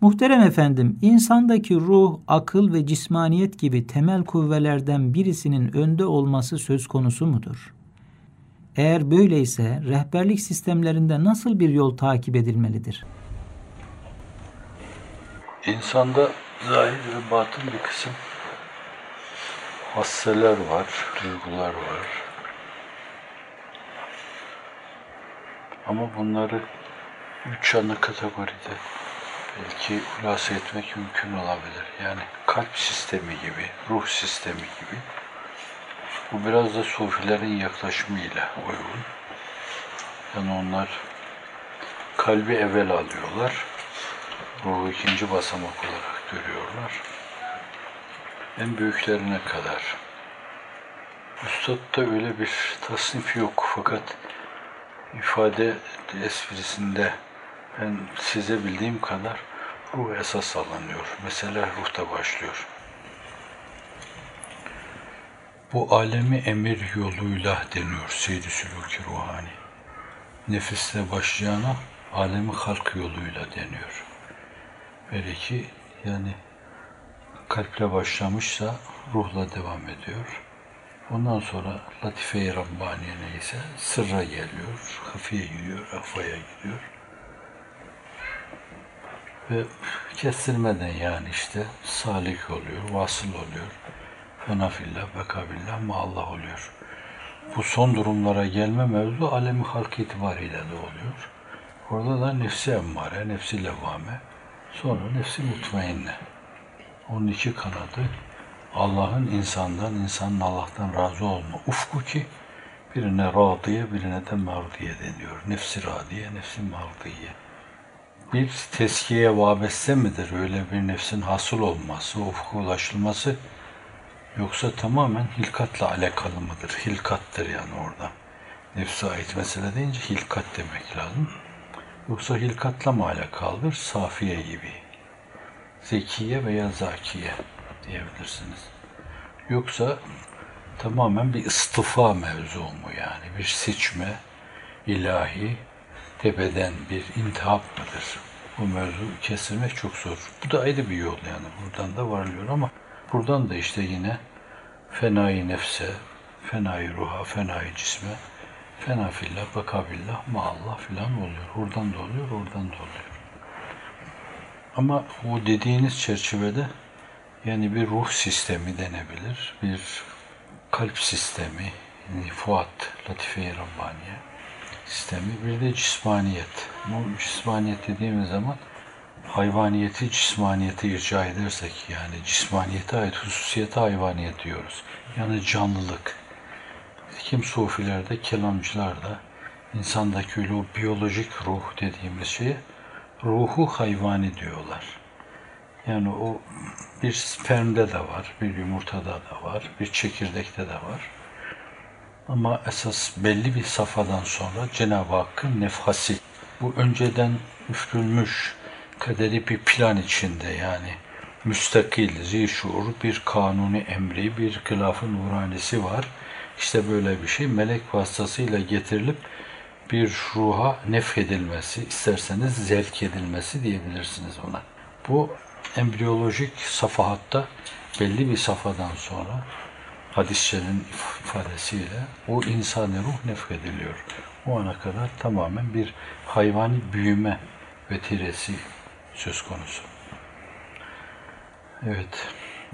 Muhterem efendim, insandaki ruh, akıl ve cismaniyet gibi temel kuvvelerden birisinin önde olması söz konusu mudur? Eğer böyleyse rehberlik sistemlerinde nasıl bir yol takip edilmelidir? İnsanda zahir ve batın bir kısım hasseler var, duygular var. Ama bunları üç ana kategoride belki hulasa etmek mümkün olabilir. Yani kalp sistemi gibi, ruh sistemi gibi. Bu biraz da sufilerin yaklaşımıyla uygun. Yani onlar kalbi evvel alıyorlar. Ruhu ikinci basamak olarak görüyorlar. En büyüklerine kadar. Üstad'da öyle bir tasnif yok fakat ifade esprisinde ben size bildiğim kadar ruh esas alınıyor. Mesela ruhta başlıyor. Bu alemi emir yoluyla deniyor Seyyid-i Sülûki Ruhani. Nefisle başlayana alemi halk yoluyla deniyor. Belki yani kalple başlamışsa ruhla devam ediyor. Ondan sonra Latife-i Rabbaniye neyse sırra geliyor, hafiye gidiyor, afaya gidiyor. Ve kestirmeden yani işte salik oluyor, vasıl oluyor. Fenafillah, bekabillah, maallah oluyor. Bu son durumlara gelme mevzu alemi halk itibariyle de oluyor. Orada da nefsi emmare, nefsi levvame, sonra nefsi mutmainne. Onun iki kanadı Allah'ın insandan, insanın Allah'tan razı olma ufku ki birine radiye, birine de mardiye deniyor. Nefsi radiye, nefsi mardiye. Bir teskiyeye vabeste midir öyle bir nefsin hasıl olması, ufku ulaşılması yoksa tamamen hilkatla alakalı mıdır? Hilkattır yani orada. Nefse ait mesele deyince hilkat demek lazım. Yoksa hilkatla mı alakalıdır? Safiye gibi. Zekiye veya zakiye diyebilirsiniz. Yoksa tamamen bir istifa mevzu mu yani? Bir seçme, ilahi, tepeden bir intihap mıdır? Bu mevzu kestirmek çok zor. Bu da ayrı bir yol yani. Buradan da varlıyor ama buradan da işte yine fenai nefse, fenai ruha, fenai cisme, fena fillah, bakabillah, maallah filan oluyor. Oradan da oluyor, oradan da oluyor. Ama bu dediğiniz çerçevede yani bir ruh sistemi denebilir, bir kalp sistemi, yani Fuat, Latife-i Rabbaniye sistemi, bir de cismaniyet. Bu cismaniyet dediğimiz zaman hayvaniyeti cismaniyete irca edersek yani cismaniyete ait hususiyete hayvaniyet diyoruz. Yani canlılık. Kim sufilerde, kelamcılarda insandaki öyle o biyolojik ruh dediğimiz şeye ruhu hayvani diyorlar. Yani o bir spermde de var, bir yumurtada da var, bir çekirdekte de var. Ama esas belli bir safhadan sonra Cenab-ı Hakk'ın nefhasi, bu önceden üfrülmüş kaderi bir plan içinde yani müstakil, zişur, bir kanuni emri, bir kılafın nuranesi var. İşte böyle bir şey melek vasıtasıyla getirilip bir ruha nefhedilmesi, isterseniz zevk edilmesi diyebilirsiniz ona. Bu embriyolojik safahatta belli bir safhadan sonra hadisçenin ifadesiyle o insani ruh nefrediliyor. O ana kadar tamamen bir hayvani büyüme vetiresi söz konusu. Evet,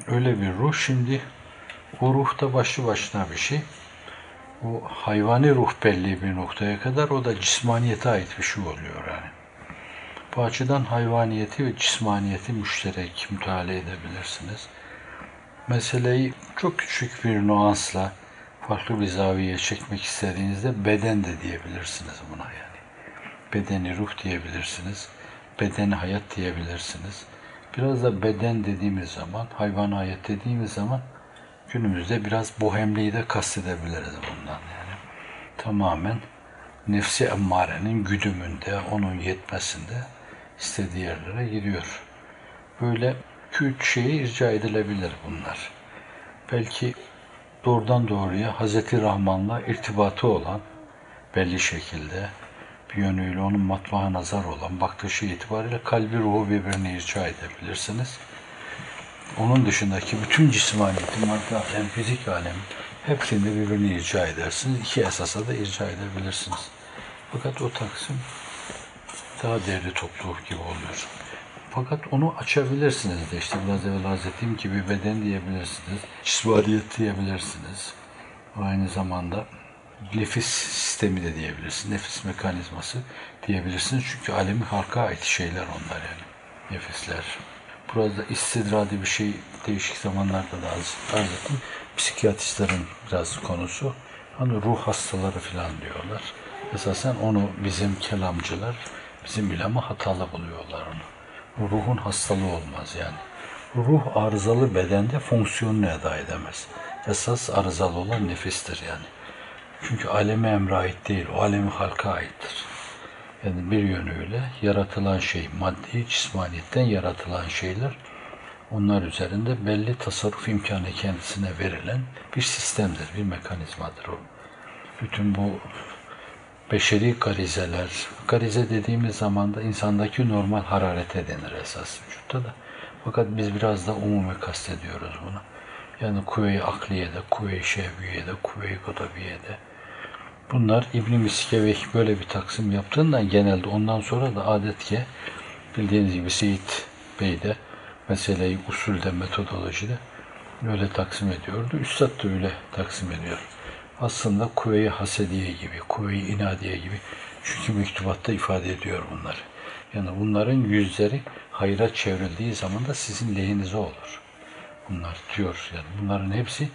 öyle bir ruh. Şimdi o ruh da başlı başına bir şey. O hayvani ruh belli bir noktaya kadar o da cismaniyete ait bir şey oluyor yani. Bu açıdan hayvaniyeti ve cismaniyeti müşterek müteala edebilirsiniz. Meseleyi çok küçük bir nuansla farklı bir zaviyeye çekmek istediğinizde beden de diyebilirsiniz buna yani. Bedeni ruh diyebilirsiniz, bedeni hayat diyebilirsiniz. Biraz da beden dediğimiz zaman, hayvan hayat dediğimiz zaman günümüzde biraz bohemliği de kastedebiliriz bundan yani. Tamamen nefsi emmarenin güdümünde, onun yetmesinde istediği yerlere gidiyor. Böyle iki üç şeye irca edilebilir bunlar. Belki doğrudan doğruya Hz. Rahman'la irtibatı olan belli şekilde bir yönüyle onun matbaha nazar olan baktığı şey itibariyle kalbi ruhu birbirine irca edebilirsiniz. Onun dışındaki bütün cismaniyeti, madde alem, fizik alem hepsini birbirine irca edersiniz. İki esasa da irca edebilirsiniz. Fakat o taksim daha değerli toplu gibi oluyor. Fakat onu açabilirsiniz de işte biraz evvel arz ettiğim gibi beden diyebilirsiniz, cismaniyet diyebilirsiniz. Aynı zamanda nefis sistemi de diyebilirsiniz, nefis mekanizması diyebilirsiniz. Çünkü alemi halka ait şeyler onlar yani, nefisler. Burada istidradi bir şey değişik zamanlarda da arz, ettim. Psikiyatristlerin biraz konusu. Hani ruh hastaları falan diyorlar. Esasen onu bizim kelamcılar, bizim bileme hatalı buluyorlar onu. Ruhun hastalığı olmaz yani. Ruh arızalı bedende fonksiyonunu eda edemez. Esas arızalı olan nefistir yani. Çünkü aleme emre ait değil, o alemi halka aittir. Yani bir yönüyle yaratılan şey, maddi cismaniyetten yaratılan şeyler, onlar üzerinde belli tasarruf imkanı kendisine verilen bir sistemdir, bir mekanizmadır o. Bütün bu beşeri garizeler, garize dediğimiz zaman da insandaki normal hararete denir esas vücutta da. Fakat biz biraz da umumi kastediyoruz bunu. Yani kuvve-i akliyede, kuvve-i şehviyede, kuvve-i gadabiyede. Bunlar İbn-i Miskeveh böyle bir taksim yaptığından genelde ondan sonra da adetke bildiğiniz gibi Seyit Bey de meseleyi usulde, metodolojide öyle taksim ediyordu. Üstad da öyle taksim ediyor aslında kuvve-i hasediye gibi, kuvve-i inadiye gibi. Çünkü mektubatta ifade ediyor bunlar. Yani bunların yüzleri hayra çevrildiği zaman da sizin lehinize olur. Bunlar diyor. Yani bunların hepsi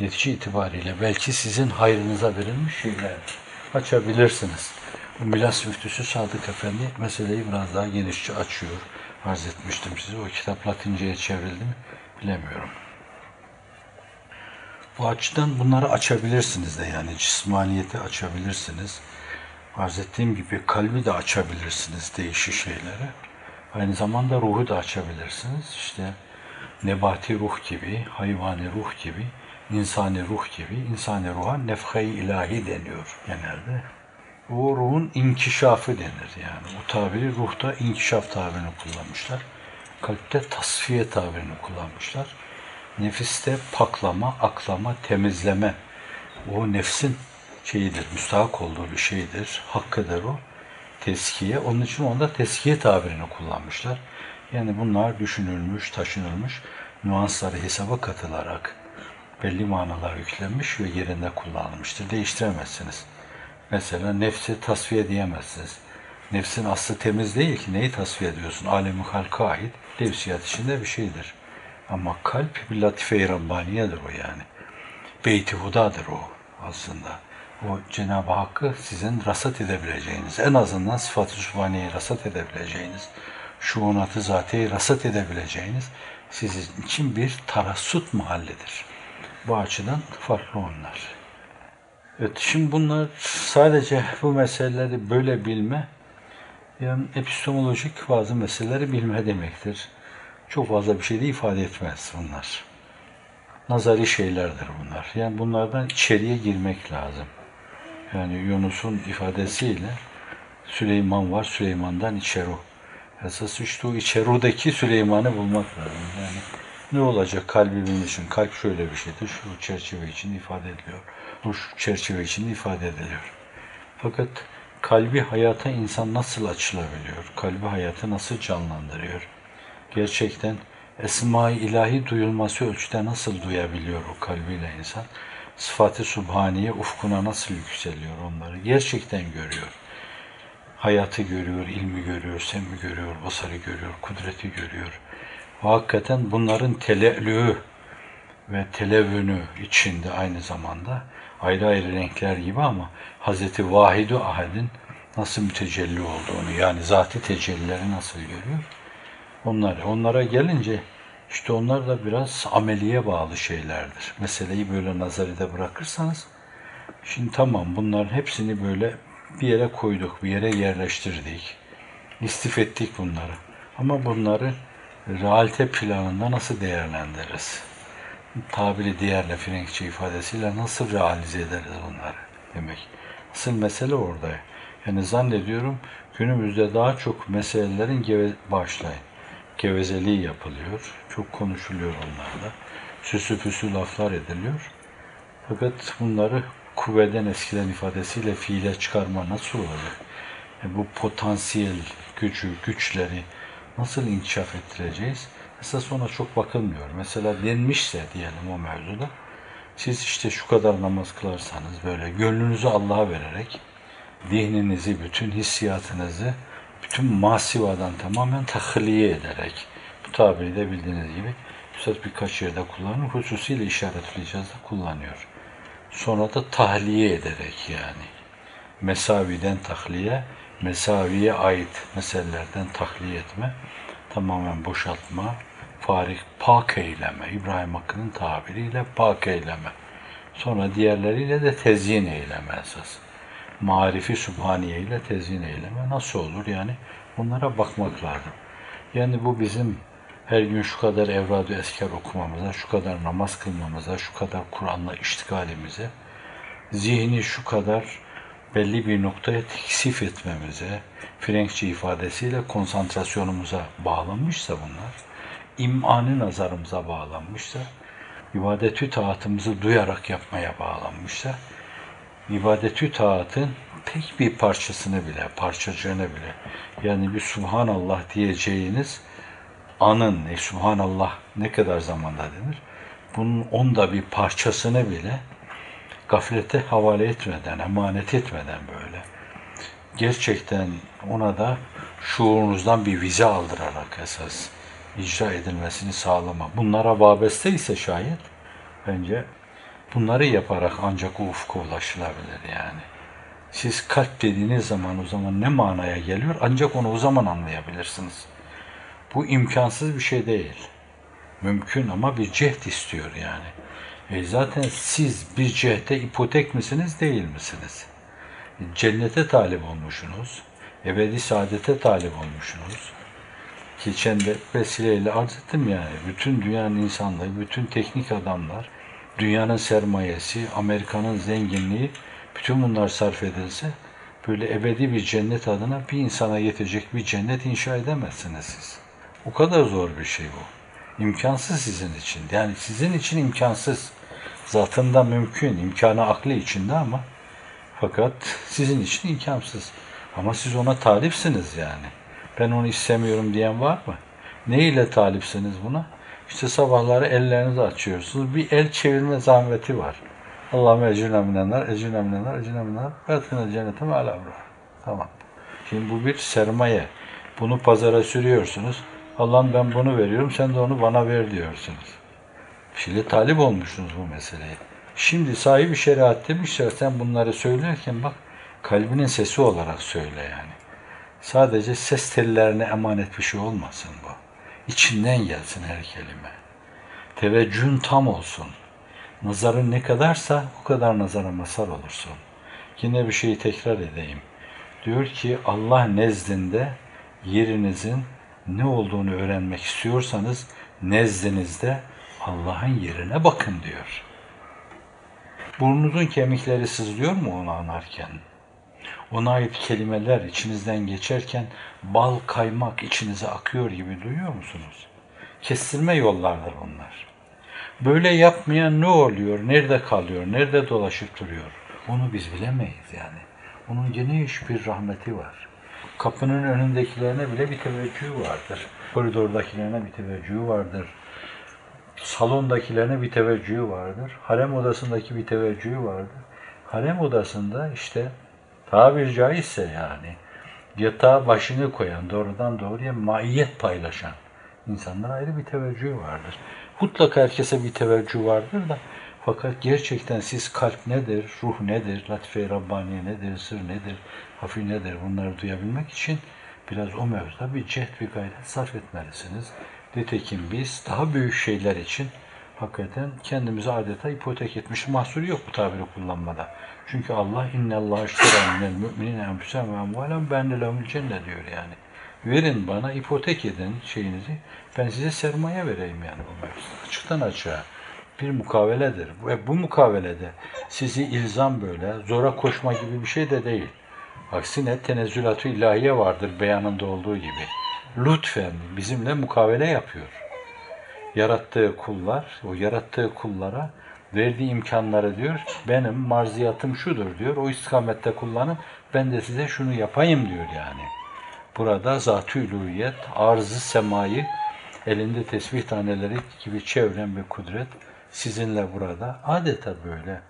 netice itibariyle belki sizin hayrınıza verilmiş şeyler. Açabilirsiniz. Bu Milas Müftüsü Sadık Efendi meseleyi biraz daha genişçe açıyor. Arz etmiştim size. O kitap Latinceye çevrildi mi bilemiyorum. Bu açıdan bunları açabilirsiniz de yani cismaniyeti açabilirsiniz. Arz ettiğim gibi kalbi de açabilirsiniz değişik şeylere. Aynı zamanda ruhu da açabilirsiniz. İşte nebati ruh gibi, hayvani ruh gibi, insani ruh gibi, insani ruha nefhe-i ilahi deniyor genelde. Bu ruhun inkişafı denir yani. Bu tabiri ruhta inkişaf tabirini kullanmışlar. Kalpte tasfiye tabirini kullanmışlar. Nefiste paklama, aklama, temizleme. O nefsin şeyidir, müstahak olduğu bir şeydir. Hakkıdır o. Teskiye. Onun için onda teskiye tabirini kullanmışlar. Yani bunlar düşünülmüş, taşınılmış, nüansları hesaba katılarak belli manalar yüklenmiş ve yerinde kullanılmıştır. Değiştiremezsiniz. Mesela nefsi tasfiye diyemezsiniz. Nefsin aslı temiz değil ki. Neyi tasfiye ediyorsun? Alemi halka ait levsiyat içinde bir şeydir. Ama kalp bir latife-i Rabbaniye'dir o yani. Beyti Huda'dır o aslında. O Cenab-ı Hakk'ı sizin rasat edebileceğiniz, en azından sıfat-ı sübhaneyi rasat edebileceğiniz, şuunatı zateyi rasat edebileceğiniz sizin için bir tarassut mahalledir. Bu açıdan farklı onlar. Evet, şimdi bunlar sadece bu meseleleri böyle bilme, yani epistemolojik bazı meseleleri bilme demektir çok fazla bir şey de ifade etmez bunlar. Nazari şeylerdir bunlar. Yani bunlardan içeriye girmek lazım. Yani Yunus'un ifadesiyle Süleyman var, Süleyman'dan içeru. Esas işte o içerudaki Süleyman'ı bulmak lazım. Yani ne olacak kalbimin için? Kalp şöyle bir şeydir. Şu çerçeve için ifade ediliyor. Bu şu çerçeve için ifade ediliyor. Fakat kalbi hayata insan nasıl açılabiliyor? Kalbi hayatı nasıl canlandırıyor? Gerçekten Esma-i ilahi duyulması ölçüde nasıl duyabiliyor o kalbiyle insan? Sıfat-ı Subhaniye ufkuna nasıl yükseliyor onları? Gerçekten görüyor. Hayatı görüyor, ilmi görüyor, semmi görüyor, basarı görüyor, kudreti görüyor. Ve hakikaten bunların tele'lüğü ve televünü içinde aynı zamanda ayrı ayrı renkler gibi ama Hazreti Vahidu Ahad'in nasıl mütecelli olduğunu yani zati tecellileri nasıl görüyor? Onlar. Onlara gelince işte onlar da biraz ameliye bağlı şeylerdir. Meseleyi böyle nazaride bırakırsanız şimdi tamam bunların hepsini böyle bir yere koyduk, bir yere yerleştirdik. İstif ettik bunları. Ama bunları realite planında nasıl değerlendiririz? Tabiri diğerle Frenkçe ifadesiyle nasıl realize ederiz bunları demek. Asıl mesele orada. Yani zannediyorum günümüzde daha çok meselelerin başlayın. Gevezeliği yapılıyor. Çok konuşuluyor onlarla. Süsü püsü laflar ediliyor. Fakat bunları kuvveden eskiden ifadesiyle fiile çıkarma nasıl olacak? Yani bu potansiyel gücü, güçleri nasıl inkişaf ettireceğiz? Esas ona çok bakılmıyor. Mesela denmişse diyelim o mevzuda, siz işte şu kadar namaz kılarsanız böyle gönlünüzü Allah'a vererek, zihninizi, bütün hissiyatınızı, bütün masivadan tamamen tahliye ederek, bu tabiri de bildiğiniz gibi, Üstad birkaç yerde kullanıyor, hususiyle işaretli icazda kullanıyor. Sonra da tahliye ederek yani. Mesaviden tahliye, mesaviye ait meselelerden tahliye etme, tamamen boşaltma, farik, pak eyleme, İbrahim Hakkı'nın tabiriyle pak eyleme. Sonra diğerleriyle de tezyin eyleme esas. Marifi Sübhaniye ile tezyin eyleme nasıl olur yani bunlara bakmak lazım. Yani bu bizim her gün şu kadar evrad-ı esker okumamıza, şu kadar namaz kılmamıza, şu kadar Kur'an'la iştigalimize, zihni şu kadar belli bir noktaya teksif etmemize, Frenkçi ifadesiyle konsantrasyonumuza bağlanmışsa bunlar, imanı nazarımıza bağlanmışsa, ibadetü taatımızı duyarak yapmaya bağlanmışsa, ibadetü taatın tek bir parçasını bile, parçacığını bile, yani bir Subhanallah diyeceğiniz anın, e, Subhanallah ne kadar zamanda denir? Bunun onda bir parçasını bile gaflete havale etmeden, emanet etmeden böyle gerçekten ona da şuurunuzdan bir vize aldırarak esas icra edilmesini sağlama. Bunlara vabeste ise şayet bence bunları yaparak ancak o ufka ulaşılabilir yani. Siz kalp dediğiniz zaman o zaman ne manaya geliyor ancak onu o zaman anlayabilirsiniz. Bu imkansız bir şey değil. Mümkün ama bir cehd istiyor yani. E zaten siz bir cehde ipotek misiniz değil misiniz? Cennete talip olmuşsunuz. Ebedi saadete talip olmuşsunuz. Geçen de vesileyle arz ettim yani. Bütün dünyanın insanları, bütün teknik adamlar, dünyanın sermayesi, Amerika'nın zenginliği, bütün bunlar sarf edilse böyle ebedi bir cennet adına bir insana yetecek bir cennet inşa edemezsiniz siz. O kadar zor bir şey bu. İmkansız sizin için. Yani sizin için imkansız. Zatında mümkün, imkanı aklı içinde ama fakat sizin için imkansız. Ama siz ona talipsiniz yani. Ben onu istemiyorum diyen var mı? Ne ile talipsiniz buna? İşte sabahları ellerinizi açıyorsunuz. Bir el çevirme zahmeti var. Allah'ım ecrüne minenler, ecrüne minenler, ecrüne minenler. Ve cennete ve ala Tamam. Şimdi bu bir sermaye. Bunu pazara sürüyorsunuz. Allah'ım ben bunu veriyorum, sen de onu bana ver diyorsunuz. Şimdi talip olmuşsunuz bu meseleye. Şimdi sahibi şeriat demişler sen bunları söylerken bak kalbinin sesi olarak söyle yani. Sadece ses tellerine emanet bir şey olmasın. İçinden gelsin her kelime. Teveccühün tam olsun. Nazarın ne kadarsa o kadar nazara masar olursun. Yine bir şeyi tekrar edeyim. Diyor ki Allah nezdinde yerinizin ne olduğunu öğrenmek istiyorsanız nezdinizde Allah'ın yerine bakın diyor. Burnunuzun kemikleri sızlıyor mu onu anarken? Ona ait kelimeler içinizden geçerken bal kaymak içinize akıyor gibi duyuyor musunuz? Kestirme yollardır onlar. Böyle yapmayan ne oluyor, nerede kalıyor, nerede dolaşıp duruyor? Onu biz bilemeyiz yani. Onun geniş bir rahmeti var. Kapının önündekilerine bile bir teveccühü vardır. Koridordakilerine bir teveccühü vardır. Salondakilerine bir teveccühü vardır. Harem odasındaki bir teveccühü vardır. Harem odasında işte tabir caizse yani yatağa başını koyan, doğrudan doğruya maiyet paylaşan insanlara ayrı bir teveccühü vardır. Mutlaka herkese bir teveccüh vardır da fakat gerçekten siz kalp nedir, ruh nedir, latife-i Rabbaniye nedir, sır nedir, hafi nedir bunları duyabilmek için biraz o mevzuda bir cehd, bir gayret sarf etmelisiniz. Nitekim biz daha büyük şeyler için hakikaten kendimizi adeta ipotek etmiş. Mahsur yok bu tabiri kullanmada. Çünkü Allah inne Allah iştera minel müminin enfusem ve amvalen benne lehumul cennet diyor yani. Verin bana ipotek edin şeyinizi. Ben size sermaye vereyim yani bu mevzuda. Açıktan açığa bir mukaveledir. Ve bu mukavelede sizi ilzam böyle zora koşma gibi bir şey de değil. Aksine tenezzülatü ilahiye vardır beyanında olduğu gibi. Lütfen bizimle mukavele yapıyor. Yarattığı kullar, o yarattığı kullara verdiği imkanları diyor, benim marziyatım şudur diyor, o istikamette kullanın, ben de size şunu yapayım diyor yani. Burada zat-ı uluhiyet, arzı semayı, elinde tesbih taneleri gibi çevren bir kudret sizinle burada adeta böyle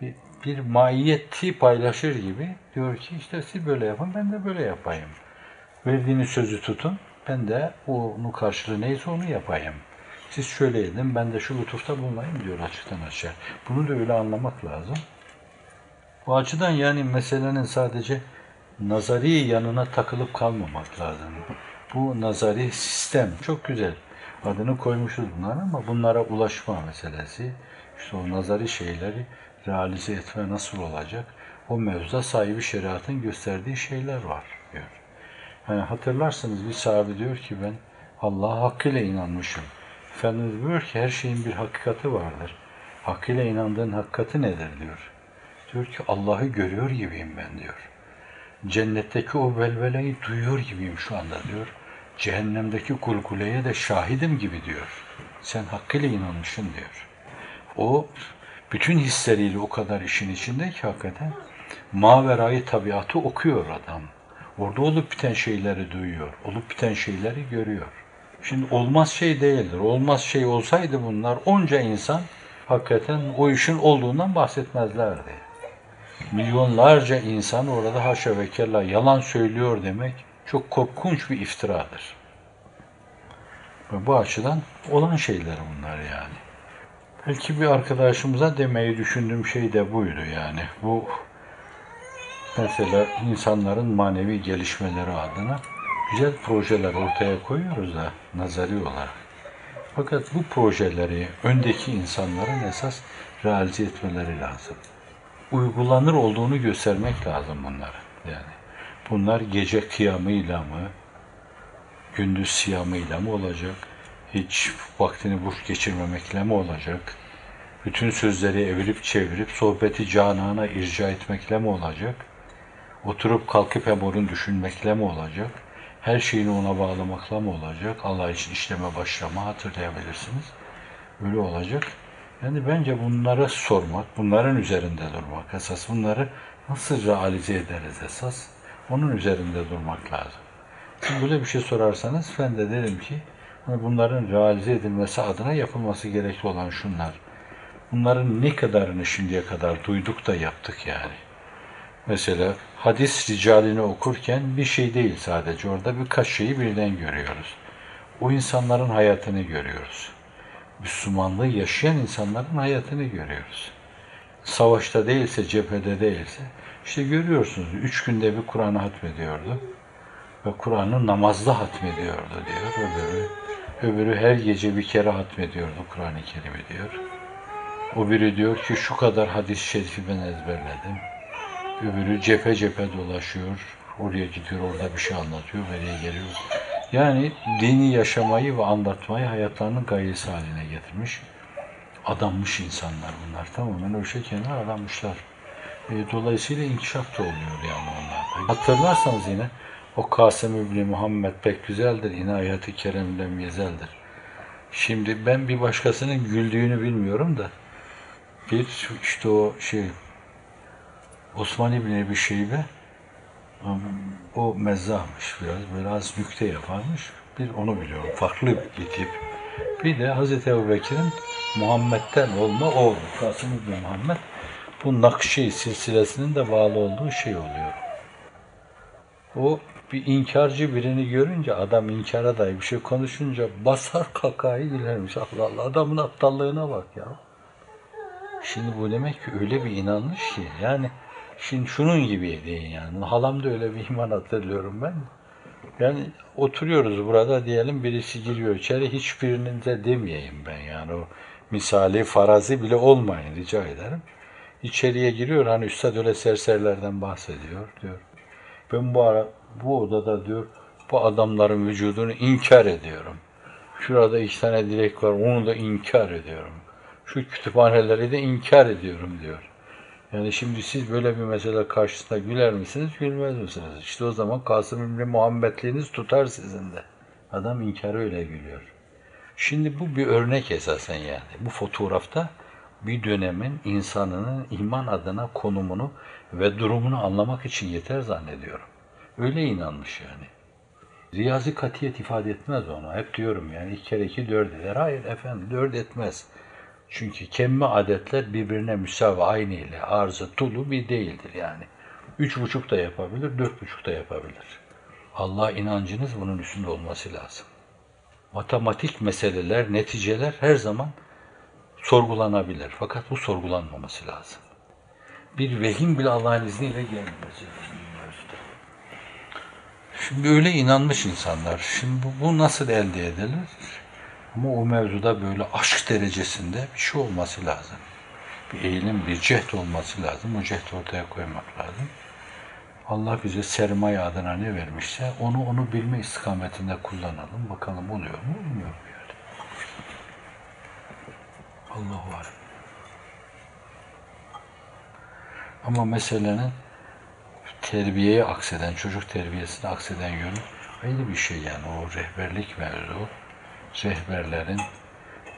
bir, bir maiyeti paylaşır gibi diyor ki işte siz böyle yapın ben de böyle yapayım. Verdiğiniz sözü tutun ben de onun karşılığı neyse onu yapayım. Siz şöyle edin ben de şu lütufta bulunayım diyor açıktan açığa. Bunu da öyle anlamak lazım. Bu açıdan yani meselenin sadece nazari yanına takılıp kalmamak lazım. Bu nazari sistem çok güzel. Adını koymuşuz bunlar ama bunlara ulaşma meselesi, işte o nazari şeyleri realize etme nasıl olacak? O mevzuda sahibi şeriatın gösterdiği şeyler var diyor. Yani hatırlarsınız bir sahabe diyor ki ben Allah'a hakkıyla inanmışım. Efendimiz buyuruyor ki her şeyin bir hakikati vardır. Hakkıyla inandığın hakikati nedir diyor. Diyor ki Allah'ı görüyor gibiyim ben diyor. Cennetteki o velveleyi duyuyor gibiyim şu anda diyor. Cehennemdeki kulkuleye de şahidim gibi diyor. Sen hakkıyla inanmışsın diyor. O bütün hisleriyle o kadar işin içinde ki hakikaten maverayı tabiatı okuyor adam. Orada olup biten şeyleri duyuyor, olup biten şeyleri görüyor. Şimdi olmaz şey değildir. Olmaz şey olsaydı bunlar onca insan hakikaten o işin olduğundan bahsetmezlerdi. Milyonlarca insan orada haşa ve kella yalan söylüyor demek çok korkunç bir iftiradır. Ve bu açıdan olan şeyler bunlar yani. Belki bir arkadaşımıza demeyi düşündüğüm şey de buydu yani. Bu mesela insanların manevi gelişmeleri adına güzel projeler ortaya koyuyoruz da nazari olarak. Fakat bu projeleri öndeki insanların esas realize etmeleri lazım. Uygulanır olduğunu göstermek lazım bunları. Yani bunlar gece kıyamıyla mı, gündüz siyamıyla mı olacak? Hiç vaktini boş geçirmemekle mi olacak? Bütün sözleri evirip çevirip sohbeti canana irca etmekle mi olacak? Oturup kalkıp hem onun düşünmekle mi olacak? Her şeyini ona bağlamakla mı olacak? Allah için işleme başlama hatırlayabilirsiniz. Öyle olacak. Yani bence bunlara sormak, bunların üzerinde durmak esas. Bunları nasıl realize ederiz esas? Onun üzerinde durmak lazım. Şimdi böyle bir şey sorarsanız ben de derim ki hani bunların realize edilmesi adına yapılması gerekli olan şunlar. Bunların ne kadarını şimdiye kadar duyduk da yaptık yani. Mesela hadis ricalini okurken bir şey değil sadece orada birkaç şeyi birden görüyoruz. O insanların hayatını görüyoruz. Müslümanlığı yaşayan insanların hayatını görüyoruz. Savaşta değilse, cephede değilse, işte görüyorsunuz üç günde bir Kur'an'ı hatmediyordu. Ve Kur'an'ı namazda hatmediyordu diyor. Öbürü, öbürü her gece bir kere hatmediyordu Kur'an-ı Kerim'i diyor. O biri diyor ki şu kadar hadis-i şerifi ben ezberledim. Öbürü cephe cephe dolaşıyor. Oraya gidiyor, orada bir şey anlatıyor, nereye geliyor. Yani dini yaşamayı ve anlatmayı hayatlarının gayesi haline getirmiş. Adanmış insanlar bunlar. Tamamen o şey kenara adanmışlar. E, dolayısıyla inkişaf da oluyor yani onlarda. Hatırlarsanız yine o Kasım İbni Muhammed pek güzeldir. İnayeti keremle müyezeldir. Şimdi ben bir başkasının güldüğünü bilmiyorum da bir işte o şey Osman İbni Ebi Şeybe o mezzahmış biraz, biraz nükte yaparmış. Bir onu biliyorum, farklı bir tip. Bir de Hz. Ebu Bekir'in Muhammed'den olma oğlu, Kasım İbni Muhammed. Bu Nakşi silsilesinin de bağlı olduğu şey oluyor. O bir inkarcı birini görünce, adam inkara dair bir şey konuşunca basar kakayı gülermiş. Allah Allah, adamın aptallığına bak ya. Şimdi bu demek ki öyle bir inanmış ki, yani Şimdi şunun gibiydi yani. Halam da öyle bir iman hatırlıyorum ben. Yani oturuyoruz burada diyelim birisi giriyor içeri hiçbirinin de demeyeyim ben yani o misali farazi bile olmayın rica ederim. İçeriye giriyor hani üstad öyle serserilerden bahsediyor diyor. Ben bu ara bu odada diyor bu adamların vücudunu inkar ediyorum. Şurada iki tane direk var onu da inkar ediyorum. Şu kütüphaneleri de inkar ediyorum diyor. Yani şimdi siz böyle bir mesele karşısında güler misiniz, gülmez misiniz? İşte o zaman Kasım İbni Muhammedliğiniz tutar sizin de. Adam inkarı öyle gülüyor. Şimdi bu bir örnek esasen yani. Bu fotoğrafta bir dönemin insanının iman adına konumunu ve durumunu anlamak için yeter zannediyorum. Öyle inanmış yani. Riyazi katiyet ifade etmez onu. Hep diyorum yani iki kere iki dört eder. Hayır efendim dört etmez. Çünkü kemme adetler birbirine müsavi aynı ile arzı tulu bir değildir yani. Üç buçuk da yapabilir, dört buçuk da yapabilir. Allah inancınız bunun üstünde olması lazım. Matematik meseleler, neticeler her zaman sorgulanabilir. Fakat bu sorgulanmaması lazım. Bir vehim bile Allah'ın izniyle gelmemesi lazım. Şimdi öyle inanmış insanlar. Şimdi bu nasıl elde edilir? Ama o mevzuda böyle aşk derecesinde bir şey olması lazım. Bir eğilim, bir cehd olması lazım. O cehdi ortaya koymak lazım. Allah bize sermaye adına ne vermişse onu onu bilme istikametinde kullanalım. Bakalım oluyor mu, olmuyor mu yani. Allahu alem. Ama meselenin terbiyeye akseden, çocuk terbiyesine akseden yönü ayrı bir şey yani. O rehberlik mevzu, rehberlerin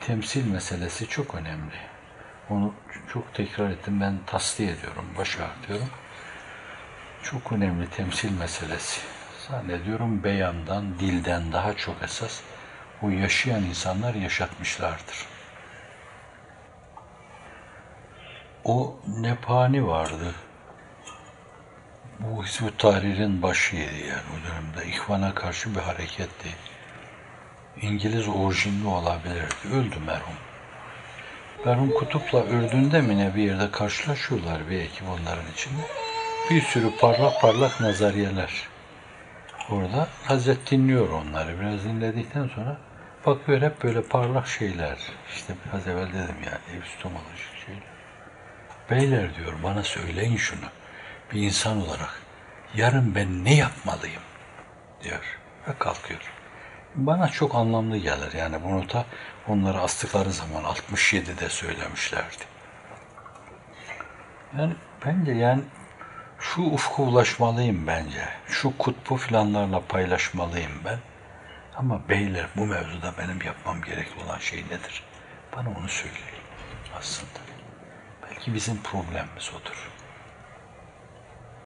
temsil meselesi çok önemli. Onu çok tekrar ettim. Ben tasdik ediyorum, baş artıyorum. Çok önemli temsil meselesi. Zannediyorum beyandan, dilden daha çok esas o yaşayan insanlar yaşatmışlardır. O Nepani vardı. Bu Hizb-ut Tahrir'in başıydı yani o dönemde. İhvana karşı bir hareketti. İngiliz orijinli olabilirdi. Öldü merhum. Merhum Kutup'la Ürdün'de mi ne bir yerde karşılaşıyorlar bir ekip onların içinde. Bir sürü parlak parlak nazariyeler. Orada Hazret dinliyor onları. Biraz dinledikten sonra bakıyor hep böyle parlak şeyler. İşte biraz evvel dedim yani epistemolojik şeyler. Beyler diyor bana söyleyin şunu. Bir insan olarak yarın ben ne yapmalıyım diyor ve kalkıyor. Bana çok anlamlı gelir yani bunu da onları astıkları zaman 67'de söylemişlerdi. Yani bence yani şu ufka ulaşmalıyım bence. Şu kutbu filanlarla paylaşmalıyım ben. Ama beyler bu mevzuda benim yapmam gerekli olan şey nedir? Bana onu söyleyin aslında. Belki bizim problemimiz odur.